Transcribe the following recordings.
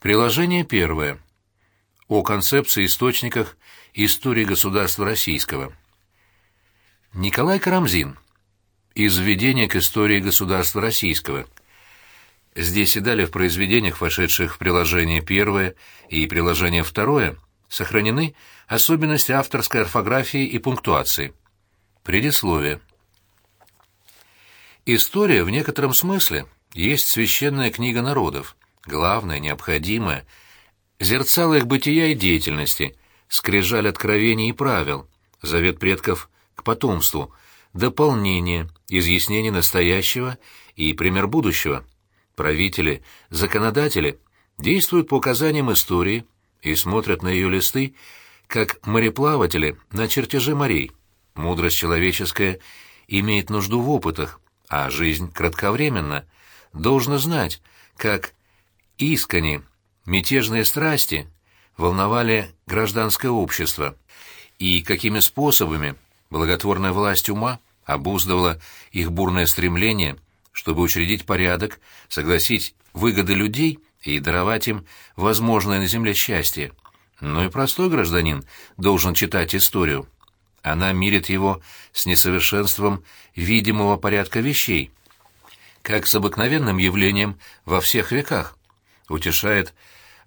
Приложение первое. О концепции источниках истории государства российского. Николай Карамзин. Из введения к истории государства российского. Здесь и далее в произведениях, вошедших в приложение первое и приложение второе, сохранены особенности авторской орфографии и пунктуации. Предисловие. История в некотором смысле есть священная книга народов, главная, необходимая, зерцало их бытия и деятельности, скрижаль откровений и правил, завет предков к потомству, дополнение, изъяснение настоящего и пример будущего. Правители, законодатели действуют по указаниям истории и смотрят на ее листы, как мореплаватели на чертежи морей. Мудрость человеческая имеет нужду в опытах, а жизнь кратковременна. Должно знать, как искренне мятежные страсти волновали гражданское общество, и какими способами благотворная власть ума обуздывала их бурное стремление, чтобы учредить порядок, согласить выгоды людей и даровать им возможное на земле счастье. Но и простой гражданин должен читать историю. Она мирит его с несовершенством видимого порядка вещей, как с обыкновенным явлением во всех веках, утешает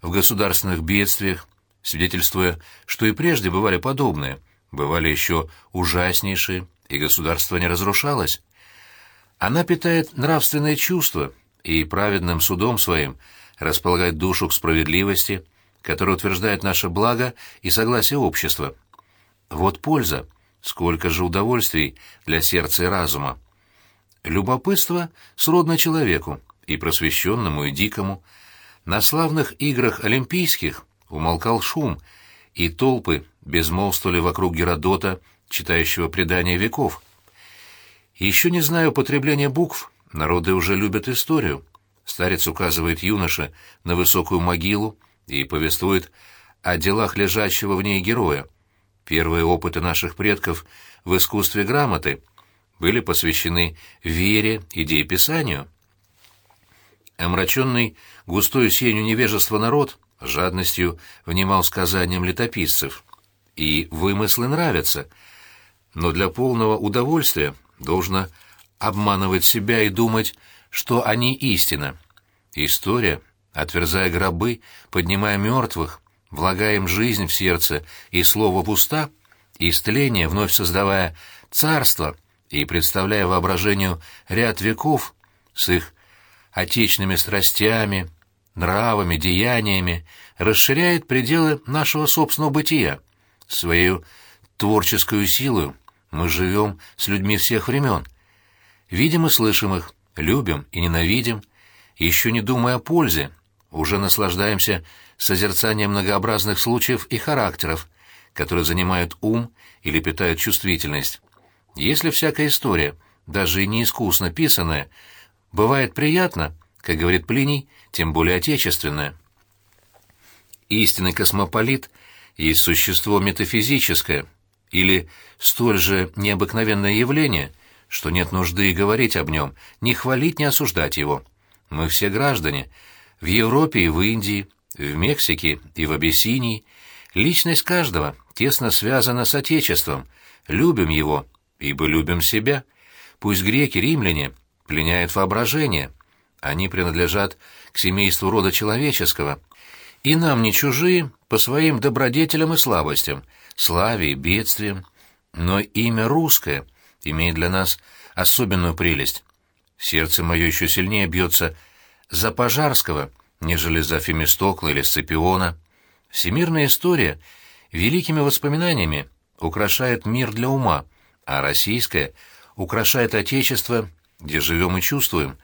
в государственных бедствиях, свидетельствуя, что и прежде бывали подобные, бывали еще ужаснейшие, и государство не разрушалось. Она питает нравственные чувства и праведным судом своим располагает душу к справедливости, которая утверждает наше благо и согласие общества. Вот польза, сколько же удовольствий для сердца и разума. Любопытство сродно человеку, и просвещенному, и дикому, на славных играх олимпийских умолкал шум, и толпы безмолвствовали вокруг Геродота, читающего предания веков. Еще не зная употребления букв, народы уже любят историю. Старец указывает юноше на высокую могилу и повествует о делах лежащего в ней героя. Первые опыты наших предков в искусстве грамоты были посвящены вере и дееписанию. Омраченный густой сенью невежества народ жадностью внимал сказаниям летописцев. И вымыслы нравятся, но для полного удовольствия должно обманывать себя и думать, что они истина. История, отверзая гробы, поднимая мертвых, влагая им жизнь в сердце и слово в уста, истление, вновь создавая царство и представляя воображению ряд веков с их отечными страстями, нравами, деяниями, расширяет пределы нашего собственного бытия. Свою творческую силу мы живем с людьми всех времен. Видим и слышим их, любим и ненавидим, еще не думая о пользе, уже наслаждаемся созерцанием многообразных случаев и характеров, которые занимают ум или питают чувствительность. Если всякая история, даже и неискусно писанная, Бывает приятно, как говорит Плиний, тем более отечественное. Истинный космополит есть существо метафизическое или столь же необыкновенное явление, что нет нужды говорить об нем, не хвалить, не осуждать его. Мы все граждане. В Европе и в Индии, в Мексике и в Абиссинии. Личность каждого тесно связана с Отечеством. Любим его, ибо любим себя. Пусть греки, римляне — пленяет воображение. Они принадлежат к семейству рода человеческого, и нам не чужие по своим добродетелям и слабостям, славе и бедствиям. Но имя русское имеет для нас особенную прелесть. Сердце мое еще сильнее бьется за Пожарского, нежели за Фемистокла или Сципиона. Всемирная история великими воспоминаниями украшает мир для ума, а российская украшает Отечество где живем и чувствуем,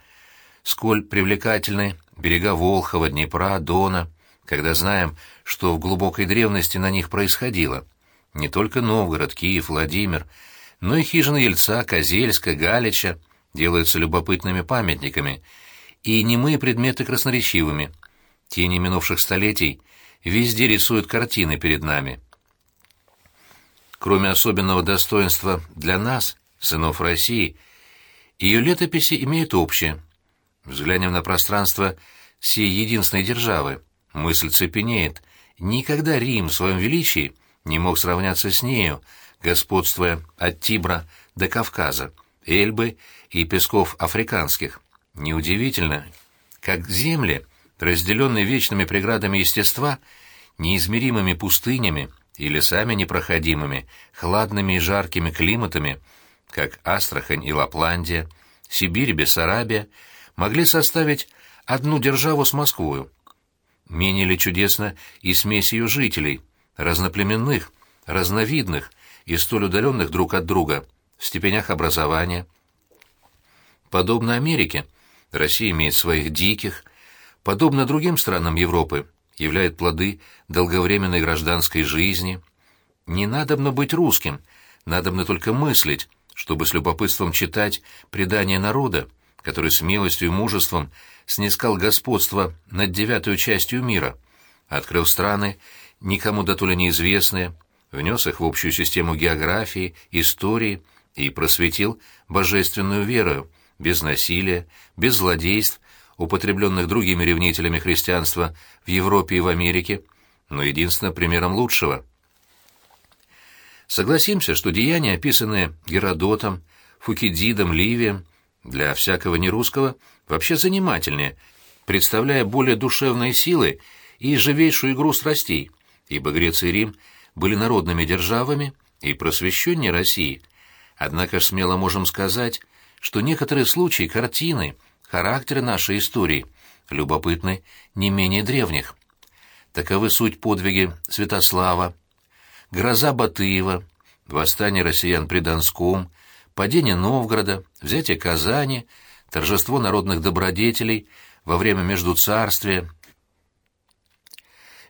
сколь привлекательны берега Волхова, Днепра, Дона, когда знаем, что в глубокой древности на них происходило. Не только Новгород, Киев, Владимир, но и хижины Ельца, Козельска, Галича делаются любопытными памятниками, и немые предметы красноречивыми. Тени минувших столетий везде рисуют картины перед нами. Кроме особенного достоинства для нас, сынов России, — ее летописи имеют общее. Взглянем на пространство всей единственной державы. мысль цепенеет. Никогда Рим в своем величии не мог сравняться с нею, господствуя от Тибра до Кавказа, Эльбы и песков африканских. Неудивительно, как земли, разделенные вечными преградами естества, неизмеримыми пустынями и лесами непроходимыми, хладными и жаркими климатами, как Астрахань и Лапландия, Сибирь и Бессарабия, могли составить одну державу с Москвою. Менее ли чудесно и смесь ее жителей, разноплеменных, разновидных и столь удаленных друг от друга в степенях образования. Подобно Америке, Россия имеет своих диких, подобно другим странам Европы, являет плоды долговременной гражданской жизни. Не надобно быть русским, надобно только мыслить, чтобы с любопытством читать предания народа, который смелостью и мужеством снискал господство над девятую частью мира, открыл страны, никому дотоле неизвестные, внес их в общую систему географии, истории и просветил божественную верою, без насилия, без злодейств, употребленных другими ревнителями христианства в Европе и в Америке, но единственно примером лучшего. Согласимся, что деяния, описанные Геродотом, Фукидидом, Ливием, для всякого нерусского вообще занимательнее, представляя более душевные силы и живейшую игру страстей, ибо Греция и Рим были народными державами и просвещеннее России. Однако смело можем сказать, что некоторые случаи, картины, характеры нашей истории любопытны не менее древних. Таковы суть подвиги Святослава, гроза Батыева, восстание россиян при Донском, падение Новгорода, взятие Казани, торжество народных добродетелей во время Междуцарствия.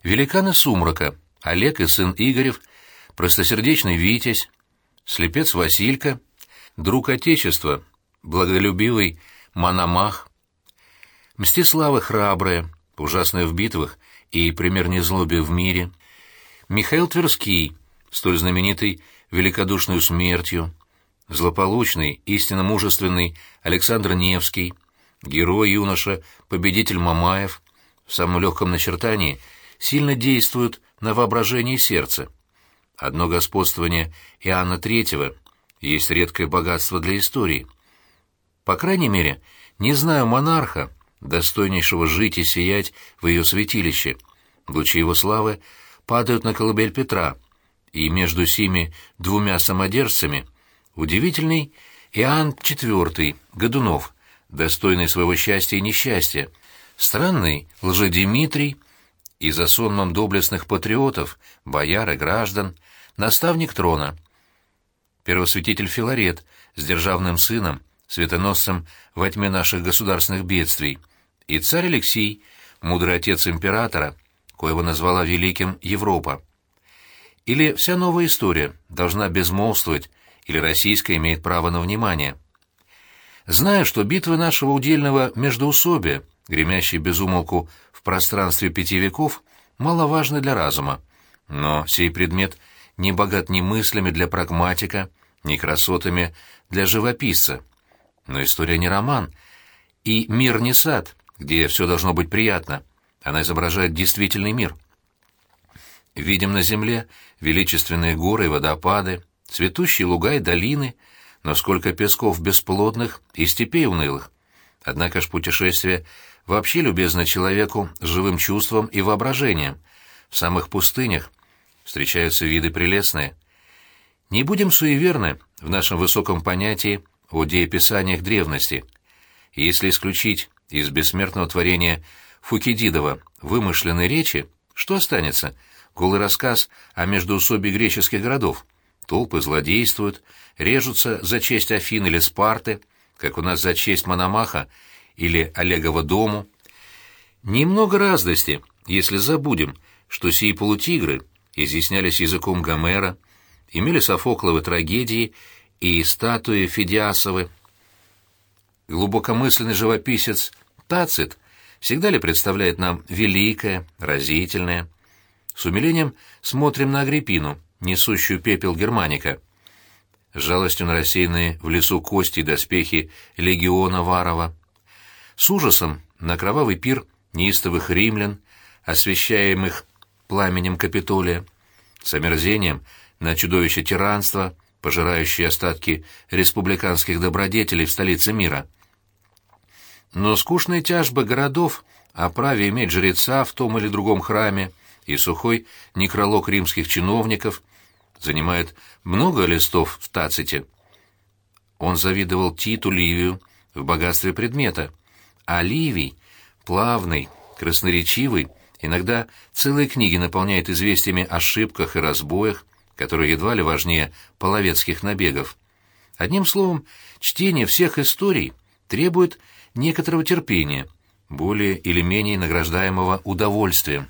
Великаны Сумрака, Олег и сын Игорев, простосердечный Витязь, слепец Василька, друг Отечества, благолюбивый Мономах, Мстиславы храбрые, ужасные в битвах и пример незлобия в мире, Михаил Тверский, столь знаменитый великодушной смертью, злополучный, истинно мужественный Александр Невский, герой-юноша, победитель Мамаев, в самом легком начертании сильно действуют на воображение и сердце. Одно господствование Иоанна Третьего есть редкое богатство для истории. По крайней мере, не знаю монарха, достойнейшего жить и сиять в ее святилище. Лучи его славы падают на колыбель Петра, и между сими двумя самодержцами удивительный Иоанн IV Годунов, достойный своего счастья и несчастья, странный Лжедимитрий и за сонмом доблестных патриотов, бояр и граждан, наставник трона, первосвятитель Филарет с державным сыном, светоносцем во тьме наших государственных бедствий, и царь Алексей, мудрый отец императора, коего назвала великим Европа. Или вся новая история должна безмолвствовать, или российская имеет право на внимание. Зная, что битвы нашего удельного междоусобия, гремящие безумолку в пространстве пяти веков, маловажны для разума, но сей предмет не богат ни мыслями для прагматика, ни красотами для живописца. Но история не роман, и мир не сад, где все должно быть приятно. Она изображает действительный мир. Видим на земле величественные горы и водопады, цветущие луга и долины, но сколько песков бесплодных и степей унылых. Однако ж путешествие вообще любезно человеку с живым чувством и воображением. В самых пустынях встречаются виды прелестные. Не будем суеверны в нашем высоком понятии о дееписаниях древности. Если исключить из бессмертного творения Фукидидова вымышленные речи, что останется? Голый рассказ о междоусобии греческих городов. Толпы злодействуют, режутся за честь Афин или Спарты, как у нас за честь Мономаха или Олегова дому. Немного радости, если забудем, что сии полутигры изъяснялись языком Гомера, имели Софокловы трагедии и статуи Фидиасовы. Глубокомысленный живописец Тацит всегда ли представляет нам великое, разительное? С умилением смотрим на Агриппину, несущую пепел Германика. С жалостью на рассеянные в лесу кости и доспехи легиона Варова. С ужасом на кровавый пир неистовых римлян, освещаемых пламенем Капитолия, с омерзением на чудовище тиранства, пожирающее остатки республиканских добродетелей в столице мира. Но скучные тяжбы городов о праве иметь жреца в том или другом храме и сухой некролог римских чиновников занимает много листов в Таците. Он завидовал Титу Ливию в богатстве предмета, а Ливий, плавный, красноречивый, иногда целые книги наполняет известиями о ошибках и разбоях, которые едва ли важнее половецких набегов. Одним словом, чтение всех историй требует некоторого терпения, более или менее награждаемого удовольствием.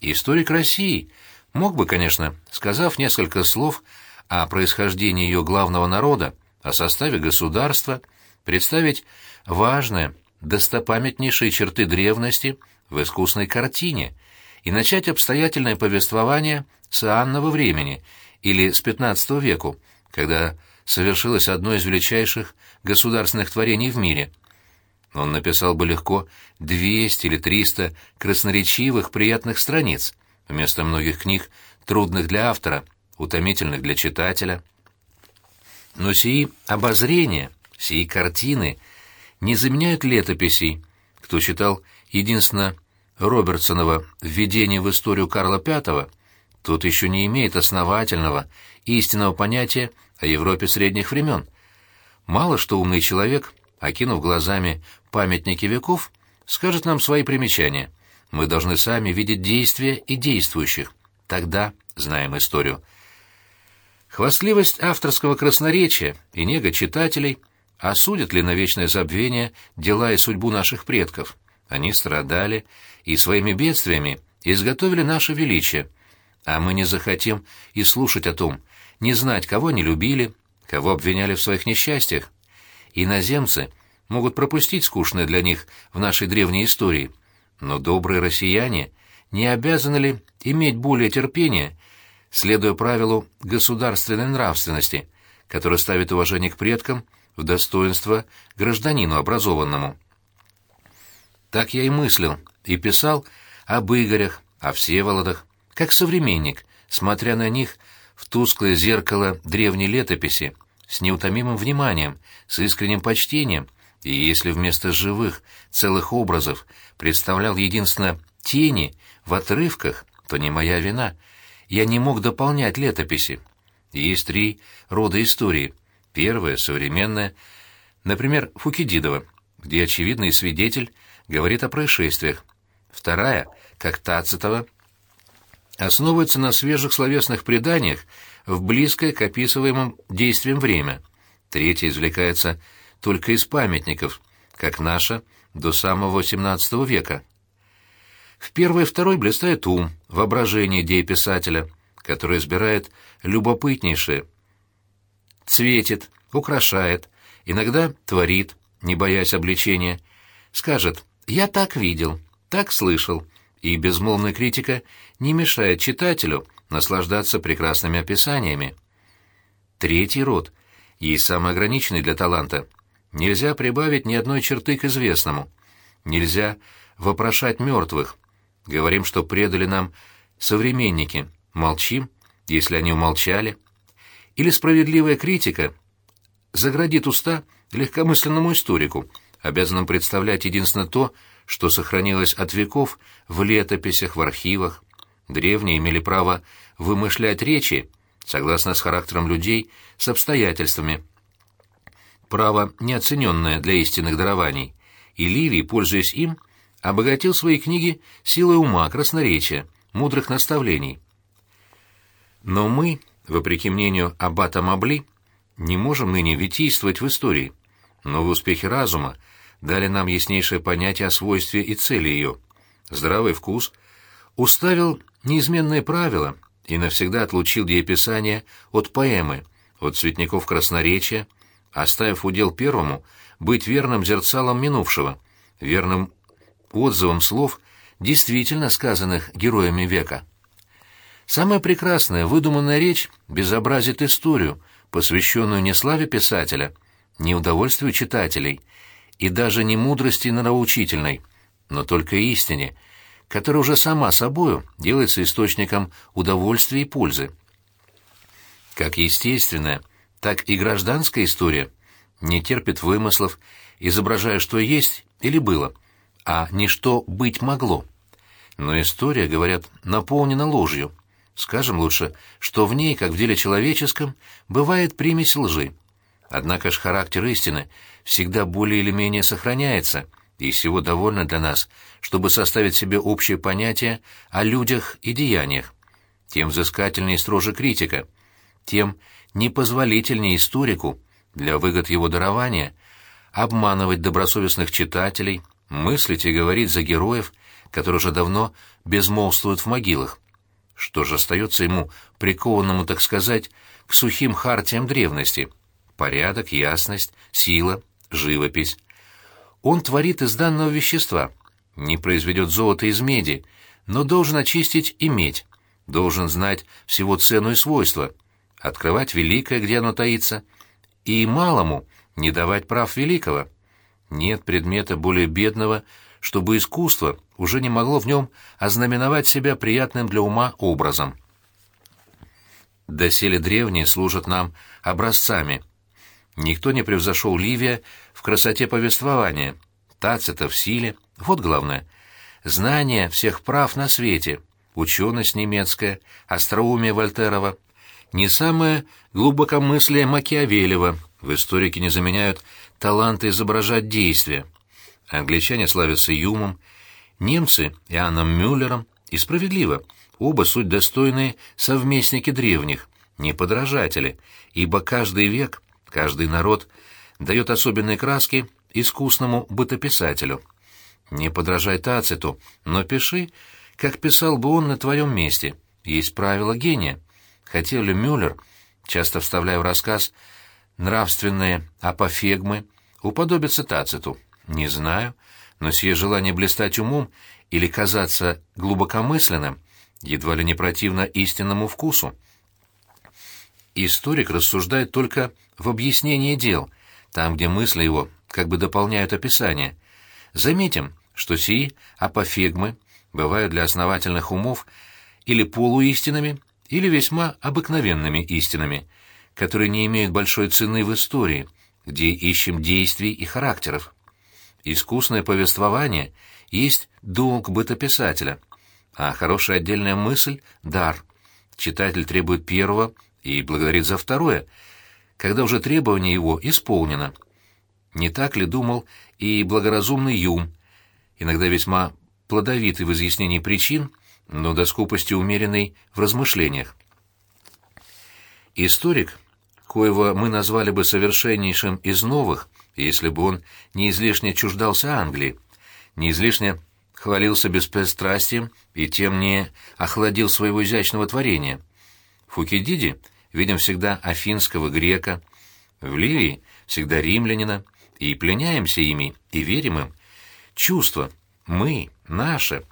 Историк России мог бы, конечно, сказав несколько слов о происхождении ее главного народа, о составе государства, представить важные, достопамятнейшие черты древности в искусной картине и начать обстоятельное повествование с Анного времени или с XV веку, когда совершилось одно из величайших государственных творений в мире. Он написал бы легко 200 или 300 красноречивых, приятных страниц, вместо многих книг, трудных для автора, утомительных для читателя. Но сии обозрения, сии картины не заменяют летописей. Кто читал единственно Робертсонова «Введение в историю Карла V», тот еще не имеет основательного, истинного понятия о Европе средних времен. Мало что умный человек, окинув глазами памятники веков, скажет нам свои примечания. Мы должны сами видеть действия и действующих. Тогда знаем историю. Хвастливость авторского красноречия и нега читателей осудят ли на вечное забвение дела и судьбу наших предков? Они страдали и своими бедствиями изготовили наше величие, а мы не захотим и слушать о том, не знать, кого они любили, кого обвиняли в своих несчастьях. Иноземцы могут пропустить скучное для них в нашей древней истории, но добрые россияне не обязаны ли иметь более терпения, следуя правилу государственной нравственности, которое ставит уважение к предкам в достоинство гражданину образованному. Так я и мыслил, и писал об Игорях, о Всеволодах, как современник, смотря на них в тусклое зеркало древней летописи, с неутомимым вниманием, с искренним почтением, и если вместо живых, целых образов представлял единственно тени в отрывках, то не моя вина. Я не мог дополнять летописи. Есть три рода истории. Первая — современная, например, Фукидидова, где очевидный свидетель говорит о происшествиях. Вторая, как Тацитова, основывается на свежих словесных преданиях в близкое к описываемым действиям время. Третья извлекается только из памятников, как наша до самого XVII века. В первой и второй блистает ум, воображение идей писателя, который избирает любопытнейшее, цветит, украшает, иногда творит, не боясь обличения, скажет «я так видел», «так слышал», и безмолвная критика не мешает читателю наслаждаться прекрасными описаниями. Третий род, есть самый ограниченный для таланта. Нельзя прибавить ни одной черты к известному. Нельзя вопрошать мертвых. Говорим, что предали нам современники. Молчим, если они умолчали. Или справедливая критика заградит уста легкомысленному историку, обязанному представлять единственно то, что сохранилось от веков в летописях, в архивах. Древние имели право вымышлять речи, согласно с характером людей, с обстоятельствами. Право, неоцененное для истинных дарований, и Ливий, пользуясь им, обогатил свои книги силой ума, красноречия, мудрых наставлений. Но мы, вопреки мнению Аббата Мабли, не можем ныне витийствовать в истории. Новые успехи разума дали нам яснейшее понятие о свойстве и цели ее. Здравый вкус уставил неизменные правила и навсегда отлучил дееписание от поэмы, от цветников красноречия, оставив удел первому быть верным зерцалом минувшего, верным отзывом слов, действительно сказанных героями века. Самая прекрасная выдуманная речь безобразит историю, посвященную не славе писателя, не удовольствию читателей и даже не мудрости нравоучительной, но только истине, которая уже сама собою делается источником удовольствия и пользы. Как естественная, так и гражданская история не терпит вымыслов, изображая, что есть или было, а не что быть могло. Но история, говорят, наполнена ложью. Скажем лучше, что в ней, как в деле человеческом, бывает примесь лжи. Однако ж характер истины всегда более или менее сохраняется, и всего довольно для нас, чтобы составить себе общее понятие о людях и деяниях. Тем взыскательнее и строже критика, тем непозволительнее историку для выгод его дарования обманывать добросовестных читателей, мыслить и говорить за героев, которые уже давно безмолвствуют в могилах. Что же остается ему, прикованному, так сказать, к сухим хартиям древности? Порядок, ясность, сила, живопись. Он творит из данного вещества, не произведет золото из меди, но должен очистить и медь, должен знать всего цену и свойства, открывать великое, где оно таится, и малому не давать прав великого. Нет предмета более бедного, чтобы искусство уже не могло в нем ознаменовать себя приятным для ума образом. Доселе древние служат нам образцами. Никто не превзошел Ливия в красоте повествования, Тацита в силе, вот главное. Знание всех прав на свете, ученость немецкая, остроумие Вольтерова, не самое глубокомыслие Макиавелева в историке не заменяют таланты изображать действия. Англичане славятся Юмом, немцы — Иоанном Мюллером, и справедливо, оба суть достойные совместники древних, не подражатели, ибо каждый век, каждый народ дает особенные краски искусному бытописателю. Не подражай Тациту, но пиши, как писал бы он на твоем месте. Есть правило гения. Хотел ли Мюллер, часто вставляя в рассказ нравственные апофегмы, уподобиться Тациту? Не знаю, но сие желание блистать умом или казаться глубокомысленным едва ли не противно истинному вкусу. Историк рассуждает только в объяснении дел, там, где мысли его как бы дополняют описание. Заметим, что сии апофегмы бывают для основательных умов или полуистинами, или весьма обыкновенными истинами, которые не имеют большой цены в истории, где ищем действий и характеров. Искусное повествование есть долг бытописателя, а хорошая отдельная мысль — дар. Читатель требует первого и благодарит за второе, когда уже требование его исполнено. Не так ли думал и благоразумный Юм, иногда весьма плодовитый в изъяснении причин, но до скупости умеренный в размышлениях. Историк, коего мы назвали бы совершеннейшим из новых, если бы он не излишне чуждался Англии, не излишне хвалился беспристрастием и тем не охладил своего изящного творения. В Фукидиде видим всегда афинского грека, в Ливии всегда римлянина, и пленяемся ими, и верим им. Чувство, мы, наше,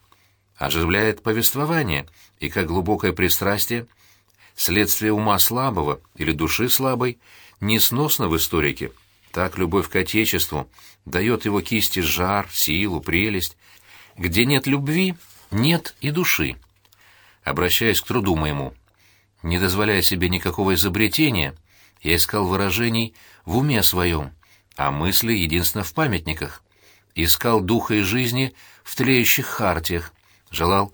оживляет повествование, и как глубокое пристрастие, следствие ума слабого или души слабой, несносно в историке, так любовь к Отечеству дает его кисти жар, силу, прелесть. Где нет любви, нет и души. Обращаясь к труду моему, не дозволяя себе никакого изобретения, я искал выражений в уме своем, а мысли единственно в памятниках. Искал духа и жизни в тлеющих хартиях, желал,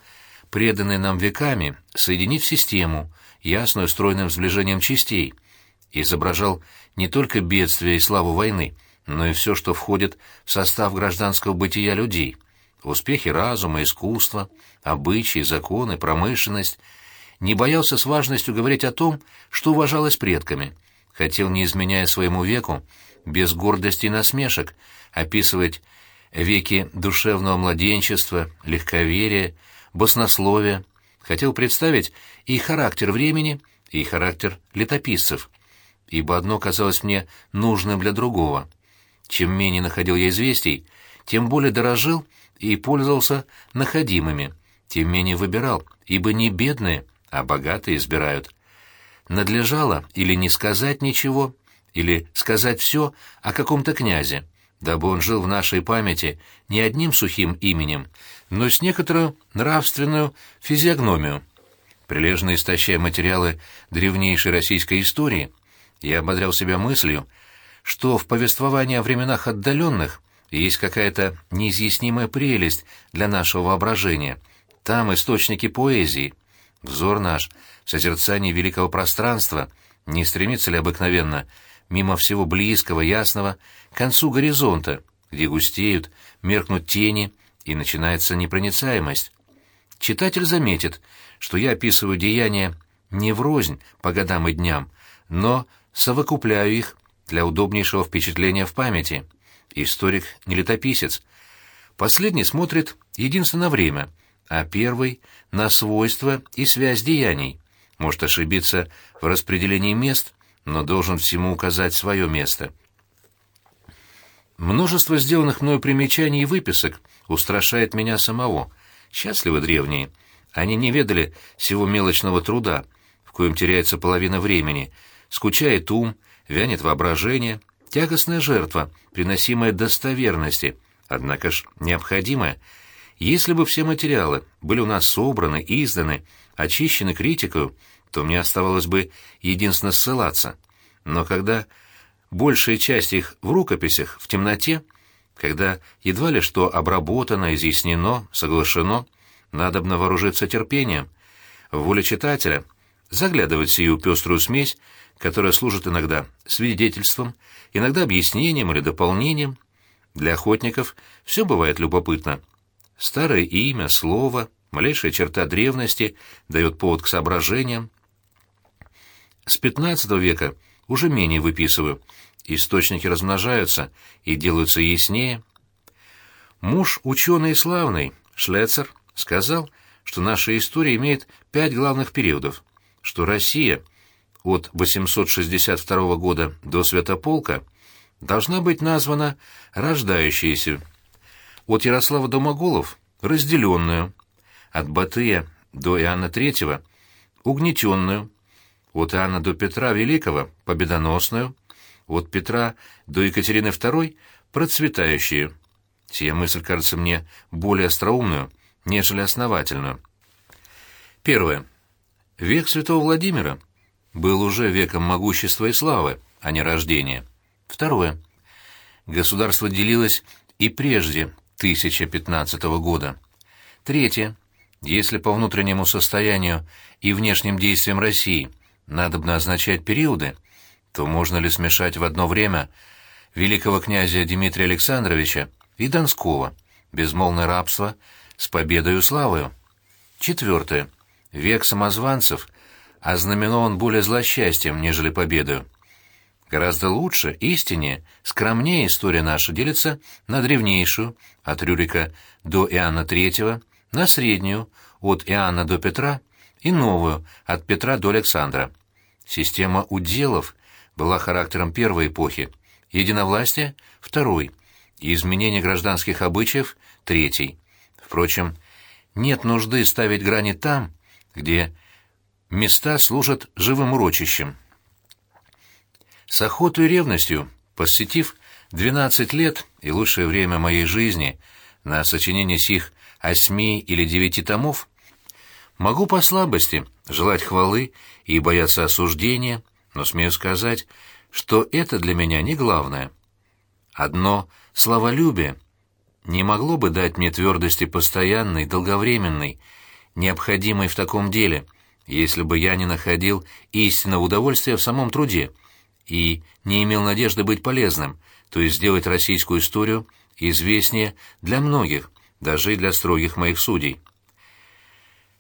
преданный нам веками, соединить в систему, ясную стройным сближением частей, изображал не только бедствия и славу войны, но и все, что входит в состав гражданского бытия людей, успехи разума, искусства, обычаи, законы, промышленность, не боялся с важностью говорить о том, что уважалось предками, хотел, не изменяя своему веку, без гордости и насмешек, описывать веки душевного младенчества, легковерия, баснословия, хотел представить и характер времени, и характер летописцев, ибо одно казалось мне нужным для другого. Чем менее находил я известий, тем более дорожил и пользовался находимыми, тем менее выбирал, ибо не бедные, а богатые избирают. Надлежало или не сказать ничего, или сказать все о каком-то князе, дабы он жил в нашей памяти не одним сухим именем, но с некоторую нравственную физиогномию. Прилежно истощая материалы древнейшей российской истории, я ободрял себя мыслью, что в повествовании о временах отдаленных есть какая-то неизъяснимая прелесть для нашего воображения. Там источники поэзии. Взор наш, созерцание великого пространства, не стремится ли обыкновенно мимо всего близкого, ясного, к концу горизонта, где густеют, меркнут тени, и начинается непроницаемость. Читатель заметит, что я описываю деяния не врознь по годам и дням, но совокупляю их для удобнейшего впечатления в памяти. Историк не летописец. Последний смотрит единственно время, а первый — на свойства и связь деяний. Может ошибиться в распределении мест, но должен всему указать свое место. Множество сделанных мною примечаний и выписок устрашает меня самого. Счастливы древние. Они не ведали всего мелочного труда, в коем теряется половина времени, скучает ум, вянет воображение, тягостная жертва, приносимая достоверности, однако ж необходимая. Если бы все материалы были у нас собраны, изданы, очищены критикой, то мне оставалось бы единственно ссылаться. Но когда большая часть их в рукописях, в темноте, когда едва ли что обработано, изъяснено, соглашено, надо вооружиться терпением. В воле читателя заглядывать в сию пеструю смесь, которая служит иногда свидетельством, иногда объяснением или дополнением. Для охотников все бывает любопытно. Старое имя, слово, малейшая черта древности дает повод к соображениям. С XV века уже менее выписываю. Источники размножаются и делаются яснее. Муж ученый и славный, Шлецер, сказал, что наша история имеет пять главных периодов, что Россия — от 862 года до Святополка должна быть названа рождающейся, от Ярослава до Моголов — разделенную, от Батыя до Иоанна III — угнетенную, от Иоанна до Петра Великого — победоносную, от Петра до Екатерины II — процветающую. Сия мысль кажется мне более остроумную, нежели основательную. Первое. Век святого Владимира — был уже веком могущества и славы, а не рождения. Второе. Государство делилось и прежде 1015 года. Третье. Если по внутреннему состоянию и внешним действиям России надобно означать периоды, то можно ли смешать в одно время великого князя Дмитрия Александровича и Донского, безмолвное рабство, с победою и славою? Четвертое. Век самозванцев ознаменован более злосчастьем, нежели победою. Гораздо лучше, истиннее, скромнее история наша делится на древнейшую, от Рюрика до Иоанна III, на среднюю, от Иоанна до Петра, и новую, от Петра до Александра. Система уделов была характером первой эпохи, единовластие — второй, и изменение гражданских обычаев — третий. Впрочем, нет нужды ставить грани там, где места служат живым урочищем. С охотой и ревностью, посетив 12 лет и лучшее время моей жизни на сочинение сих осьми или девяти томов, могу по слабости желать хвалы и бояться осуждения, но смею сказать, что это для меня не главное. Одно славолюбие не могло бы дать мне твердости постоянной, долговременной, необходимой в таком деле, если бы я не находил истинного удовольствия в самом труде и не имел надежды быть полезным, то есть сделать российскую историю известнее для многих, даже и для строгих моих судей.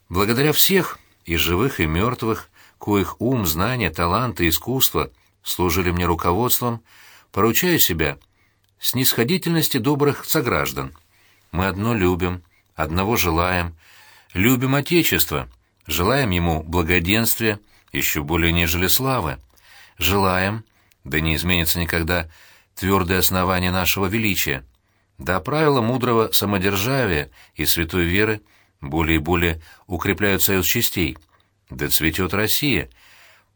Благодаря всех, и живых, и мертвых, коих ум, знания, талант и искусство служили мне руководством, поручаю себя снисходительности добрых сограждан. Мы одно любим, одного желаем, любим Отечество — Желаем ему благоденствия, еще более нежели славы. Желаем, да не изменится никогда твердое основание нашего величия, да правила мудрого самодержавия и святой веры более и более укрепляют союз частей, да цветет Россия,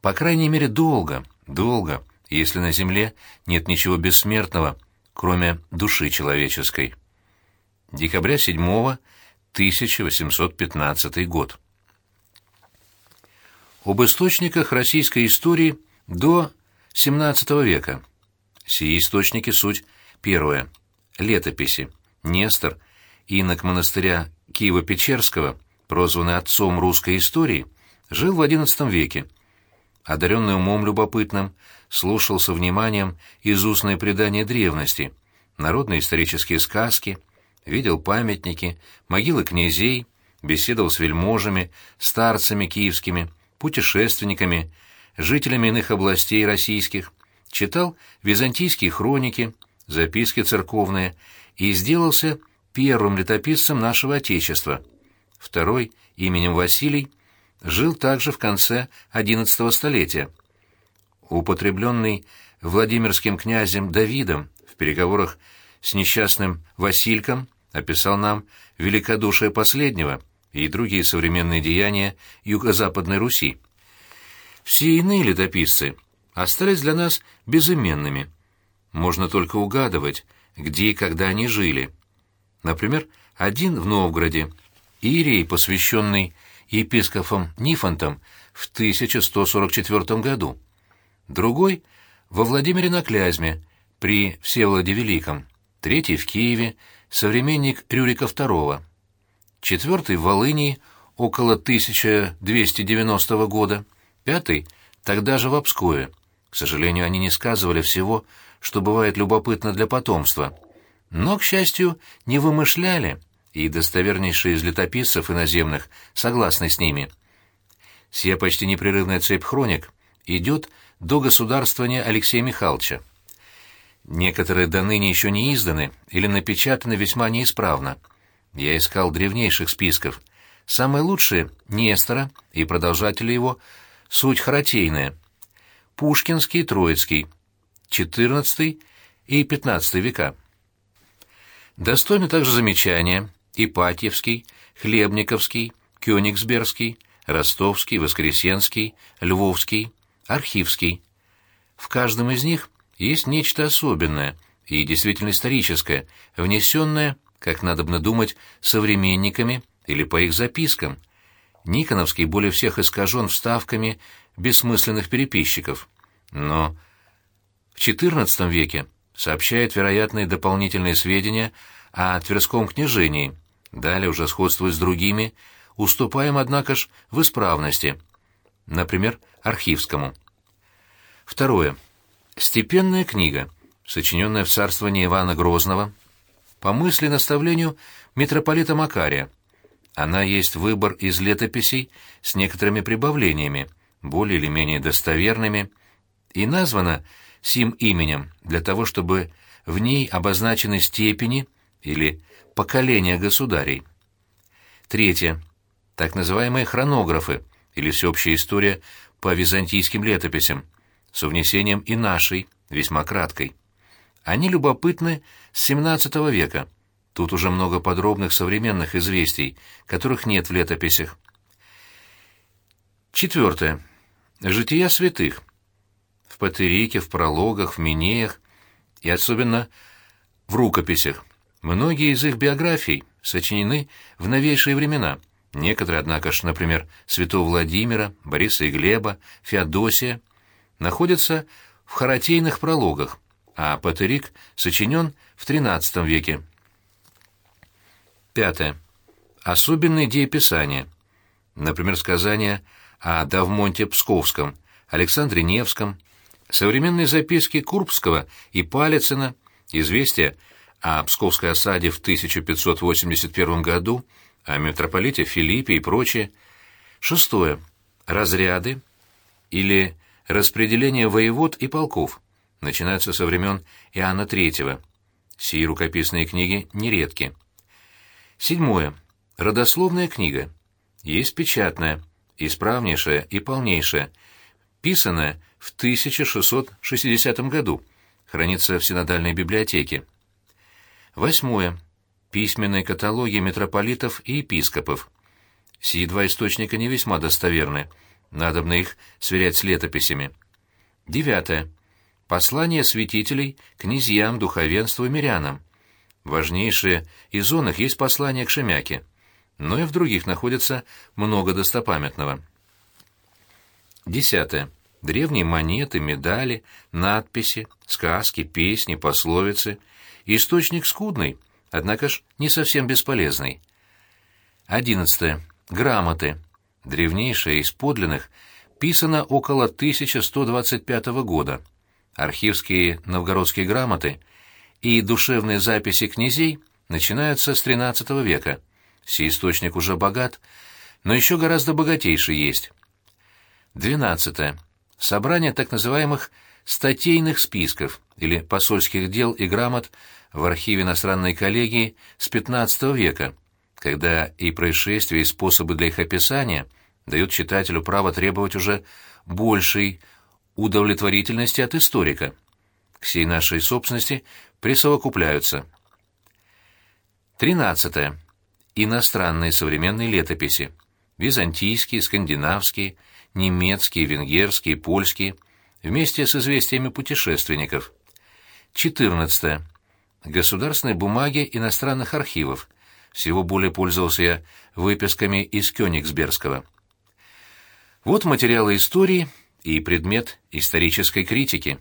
по крайней мере долго, долго, если на земле нет ничего бессмертного, кроме души человеческой. Декабря 7 -го 1815 год. Об источниках российской истории до XVII века. Сии источники суть первое. Летописи. Нестор, инок монастыря Киева-Печерского, прозванный отцом русской истории, жил в XI веке. Одаренный умом любопытным, слушал со вниманием из устные предания древности, народные исторические сказки, видел памятники, могилы князей, беседовал с вельможами, старцами киевскими, путешественниками, жителями иных областей российских, читал византийские хроники, записки церковные и сделался первым летописцем нашего Отечества. Второй, именем Василий, жил также в конце XI столетия. Употребленный Владимирским князем Давидом в переговорах с несчастным Васильком описал нам великодушие последнего и другие современные деяния Юго-Западной Руси. Все иные летописцы остались для нас безыменными. Можно только угадывать, где и когда они жили. Например, один в Новгороде, Ирий, посвященный епископом Нифонтом в 1144 году, другой — во Владимире на Клязьме при Всеволоде Великом, третий в Киеве, современник Рюрика II, четвертый в Волынии около 1290 года, пятый тогда же в Обское. К сожалению, они не сказывали всего, что бывает любопытно для потомства. Но, к счастью, не вымышляли, и достовернейшие из летописцев иноземных согласны с ними. Сия почти непрерывная цепь хроник идет до государствования Алексея Михайловича. Некоторые до ныне еще не изданы или напечатаны весьма неисправно. Я искал древнейших списков. Самые лучшие — Нестора и продолжатели его — суть харатейная. Пушкинский и Троицкий, XIV и XV века. Достойны также замечания Ипатьевский, Хлебниковский, Кёнигсбергский, Ростовский, Воскресенский, Львовский, Архивский. В каждом из них есть нечто особенное и действительно историческое, внесенное, как надобно думать, современниками или по их запискам. Никоновский более всех искажен вставками бессмысленных переписчиков. Но в XIV веке сообщает вероятные дополнительные сведения о Тверском княжении, далее уже сходствует с другими, уступаем, однако ж, в исправности, например, Архивскому. Второе. Степенная книга, сочиненная в царствовании Ивана Грозного, по мысли наставлению митрополита Макария. Она есть выбор из летописей с некоторыми прибавлениями, более или менее достоверными, и названа сим именем для того, чтобы в ней обозначены степени или поколения государей. Третье. Так называемые хронографы, или всеобщая история по византийским летописям, с внесением и нашей, весьма краткой. Они любопытны с XVII века. Тут уже много подробных современных известий, которых нет в летописях. Четвертое. Жития святых. В Патерике, в прологах, в Минеях и особенно в рукописях. Многие из их биографий сочинены в новейшие времена. Некоторые, однако ж, например, святого Владимира, Бориса и Глеба, Феодосия, находятся в харатейных прологах, а Патерик сочинен в XIII веке. Пятое. Особенные дееписания. Например, сказания о Давмонте Псковском, Александре Невском, современные записки Курбского и Палицына, известия о Псковской осаде в 1581 году, о митрополите Филиппе и прочее. Шестое. Разряды или распределение воевод и полков начинаются со времен Иоанна III. Сии рукописные книги нередки. Седьмое. Родословная книга. Есть печатная, исправнейшая и полнейшая, писанная в 1660 году, хранится в Синодальной библиотеке. Восьмое. Письменные каталоги митрополитов и епископов. Сии два источника не весьма достоверны, надобно их сверять с летописями. Девятое. Послания святителей князьям, духовенству и мирянам. Важнейшее из он их есть послание к Шемяке. но и в других находится много достопамятного. Десятое. Древние монеты, медали, надписи, сказки, песни, пословицы. Источник скудный, однако ж не совсем бесполезный. Одиннадцатое. Грамоты. Древнейшая из подлинных писана около 1125 года. Архивские новгородские грамоты и душевные записи князей начинаются с XIII века. Сей источник уже богат, но еще гораздо богатейший есть. Двенадцатое. Собрание так называемых статейных списков или посольских дел и грамот в архиве иностранной коллегии с XV века, когда и происшествия, и способы для их описания дают читателю право требовать уже большей удовлетворительности от историка. К всей нашей собственности присовокупляются. 13. Иностранные современные летописи. Византийские, скандинавские, немецкие, венгерские, польские, вместе с известиями путешественников. 14. Государственные бумаги иностранных архивов. Всего более пользовался я выписками из Кёнигсбергского. Вот материалы истории и предмет исторической критики.